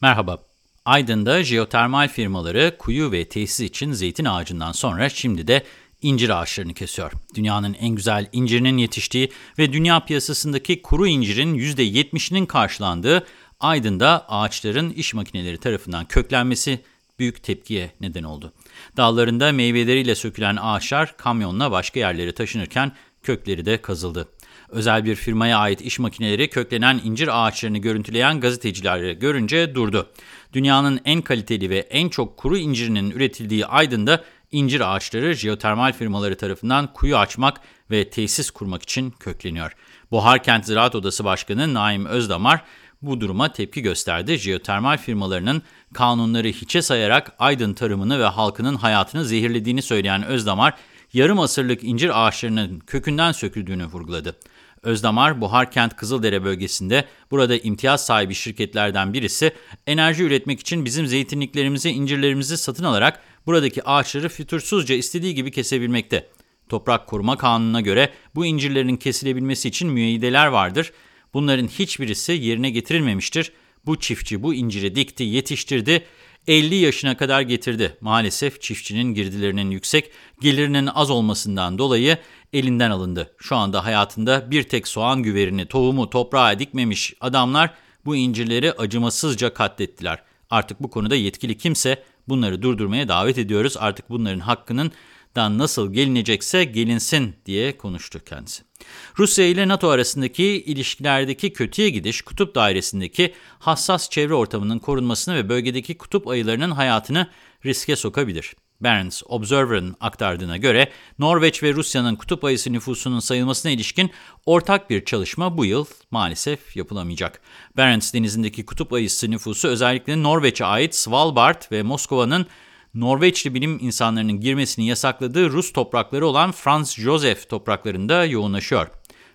Merhaba. Aydın'da jeotermal firmaları kuyu ve tesis için zeytin ağacından sonra şimdi de incir ağaçlarını kesiyor. Dünyanın en güzel incirinin yetiştiği ve dünya piyasasındaki kuru incirin %70'inin karşılandığı Aydın'da ağaçların iş makineleri tarafından köklenmesi büyük tepkiye neden oldu. Dallarında meyveleriyle sökülen ağaçlar kamyonla başka yerlere taşınırken kökleri de kazıldı. Özel bir firmaya ait iş makineleri köklenen incir ağaçlarını görüntüleyen gazetecileri görünce durdu. Dünyanın en kaliteli ve en çok kuru incirinin üretildiği Aydın'da incir ağaçları jeotermal firmaları tarafından kuyu açmak ve tesis kurmak için kökleniyor. Buharkent Ziraat Odası Başkanı Naim Özdamar bu duruma tepki gösterdi. Jeotermal firmalarının kanunları hiçe sayarak Aydın tarımını ve halkının hayatını zehirlediğini söyleyen Özdamar, yarım asırlık incir ağaçlarının kökünden söküldüğünü vurguladı. Özdamar, Buharkent Kızıldere bölgesinde burada imtiyaz sahibi şirketlerden birisi enerji üretmek için bizim zeytinliklerimizi, incirlerimizi satın alarak buradaki ağaçları fütursuzca istediği gibi kesebilmekte. Toprak Koruma Kanunu'na göre bu incirlerin kesilebilmesi için müeyyideler vardır. Bunların hiçbirisi yerine getirilmemiştir. Bu çiftçi bu inciri dikti, yetiştirdi, 50 yaşına kadar getirdi. Maalesef çiftçinin girdilerinin yüksek, gelirinin az olmasından dolayı elinden alındı. Şu anda hayatında bir tek soğan güverini, tohumu toprağa dikmemiş adamlar bu incirleri acımasızca katlettiler. Artık bu konuda yetkili kimse bunları durdurmaya davet ediyoruz. Artık bunların hakkının dan nasıl gelinecekse gelinsin diye konuştu kendisi. Rusya ile NATO arasındaki ilişkilerdeki kötüye gidiş, kutup dairesindeki hassas çevre ortamının korunmasını ve bölgedeki kutup ayılarının hayatını riske sokabilir. Barents Observer'ın aktardığına göre Norveç ve Rusya'nın kutup ayısı nüfusunun sayılmasına ilişkin ortak bir çalışma bu yıl maalesef yapılamayacak. Barents denizindeki kutup ayısı nüfusu özellikle Norveç'e ait Svalbard ve Moskova'nın Norveçli bilim insanlarının girmesini yasakladığı Rus toprakları olan Franz Josef topraklarında yoğunlaşıyor.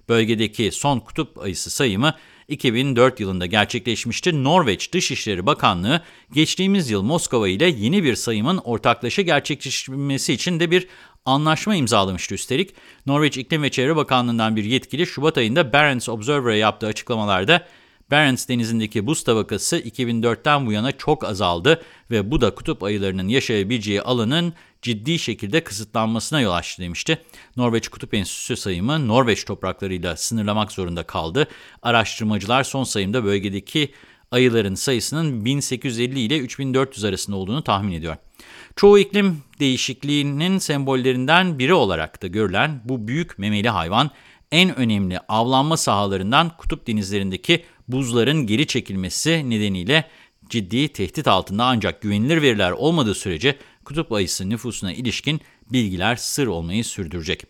Bölgedeki son kutup ayısı sayımı 2004 yılında gerçekleşmişti. Norveç Dışişleri Bakanlığı geçtiğimiz yıl Moskova ile yeni bir sayımın ortaklaşa gerçekleştirilmesi için de bir anlaşma imzalamıştı üstelik. Norveç İklim ve Çevre Bakanlığı'ndan bir yetkili Şubat ayında Barents Observer'a yaptığı açıklamalarda Barents Denizi'ndeki buz tabakası 2004'ten bu yana çok azaldı ve bu da kutup ayılarının yaşayabileceği alanın ciddi şekilde kısıtlanmasına yol açtı demişti. Norveç Kutup Enstitüsü sayımı Norveç topraklarıyla sınırlamak zorunda kaldı. Araştırmacılar son sayımda bölgedeki ayıların sayısının 1850 ile 3400 arasında olduğunu tahmin ediyor. Çoğu iklim değişikliğinin sembollerinden biri olarak da görülen bu büyük memeli hayvan en önemli avlanma sahalarından kutup denizlerindeki buzların geri çekilmesi nedeniyle ciddi tehdit altında ancak güvenilir veriler olmadığı sürece kutup ayısı nüfusuna ilişkin bilgiler sır olmayı sürdürecek.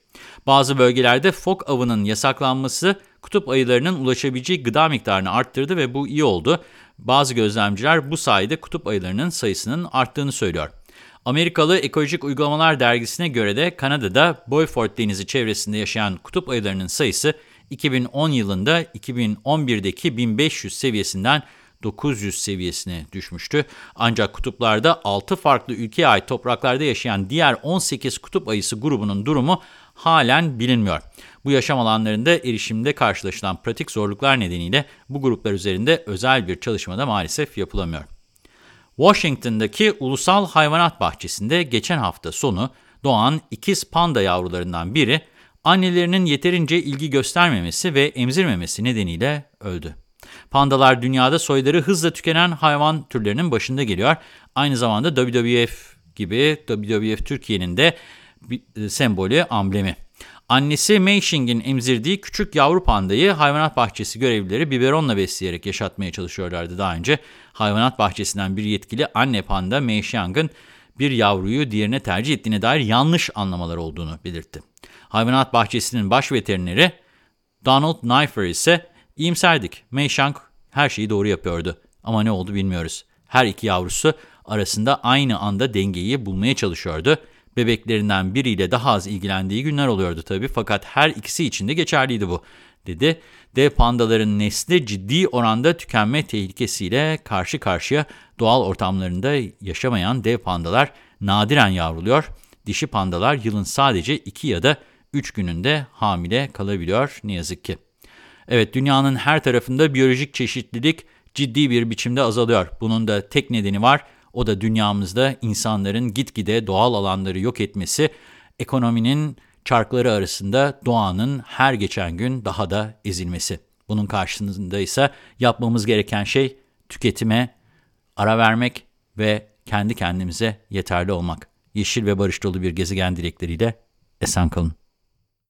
Bazı bölgelerde fok avının yasaklanması kutup ayılarının ulaşabileceği gıda miktarını arttırdı ve bu iyi oldu. Bazı gözlemciler bu sayede kutup ayılarının sayısının arttığını söylüyor. Amerikalı Ekolojik Uygulamalar Dergisi'ne göre de Kanada'da Beaufort Denizi çevresinde yaşayan kutup ayılarının sayısı 2010 yılında 2011'deki 1500 seviyesinden 900 seviyesine düşmüştü. Ancak kutuplarda 6 farklı ülkeye ait topraklarda yaşayan diğer 18 kutup ayısı grubunun durumu halen bilinmiyor. Bu yaşam alanlarında erişimde karşılaşılan pratik zorluklar nedeniyle bu gruplar üzerinde özel bir çalışmada maalesef yapılamıyor. Washington'daki Ulusal Hayvanat Bahçesi'nde geçen hafta sonu doğan ikiz panda yavrularından biri annelerinin yeterince ilgi göstermemesi ve emzirmemesi nedeniyle öldü. Pandalar dünyada soyları hızla tükenen hayvan türlerinin başında geliyor. Aynı zamanda WWF gibi WWF Türkiye'nin de e, sembolü, amblemi. Annesi Mei Xing'in emzirdiği küçük yavru pandayı hayvanat bahçesi görevlileri biberonla besleyerek yaşatmaya çalışıyorlardı daha önce. Hayvanat bahçesinden bir yetkili anne panda Mei Xing'in bir yavruyu diğerine tercih ettiğine dair yanlış anlamalar olduğunu belirtti. Hayvanat bahçesinin baş veterineri Donald Knifer ise iyimserdik. Mei Shang her şeyi doğru yapıyordu ama ne oldu bilmiyoruz. Her iki yavrusu arasında aynı anda dengeyi bulmaya çalışıyordu. Bebeklerinden biriyle daha az ilgilendiği günler oluyordu tabii fakat her ikisi için de geçerliydi bu, dedi. Dev pandaların nesli ciddi oranda tükenme tehlikesiyle karşı karşıya doğal ortamlarında yaşamayan dev pandalar nadiren yavruluyor. Dişi pandalar yılın sadece 2 ya da 3 gününde hamile kalabiliyor ne yazık ki. Evet dünyanın her tarafında biyolojik çeşitlilik ciddi bir biçimde azalıyor. Bunun da tek nedeni var. O da dünyamızda insanların gitgide doğal alanları yok etmesi, ekonominin çarkları arasında doğanın her geçen gün daha da ezilmesi. Bunun karşısında ise yapmamız gereken şey tüketime ara vermek ve kendi kendimize yeterli olmak. Yeşil ve barış dolu bir gezegen dilekleriyle esen kalın.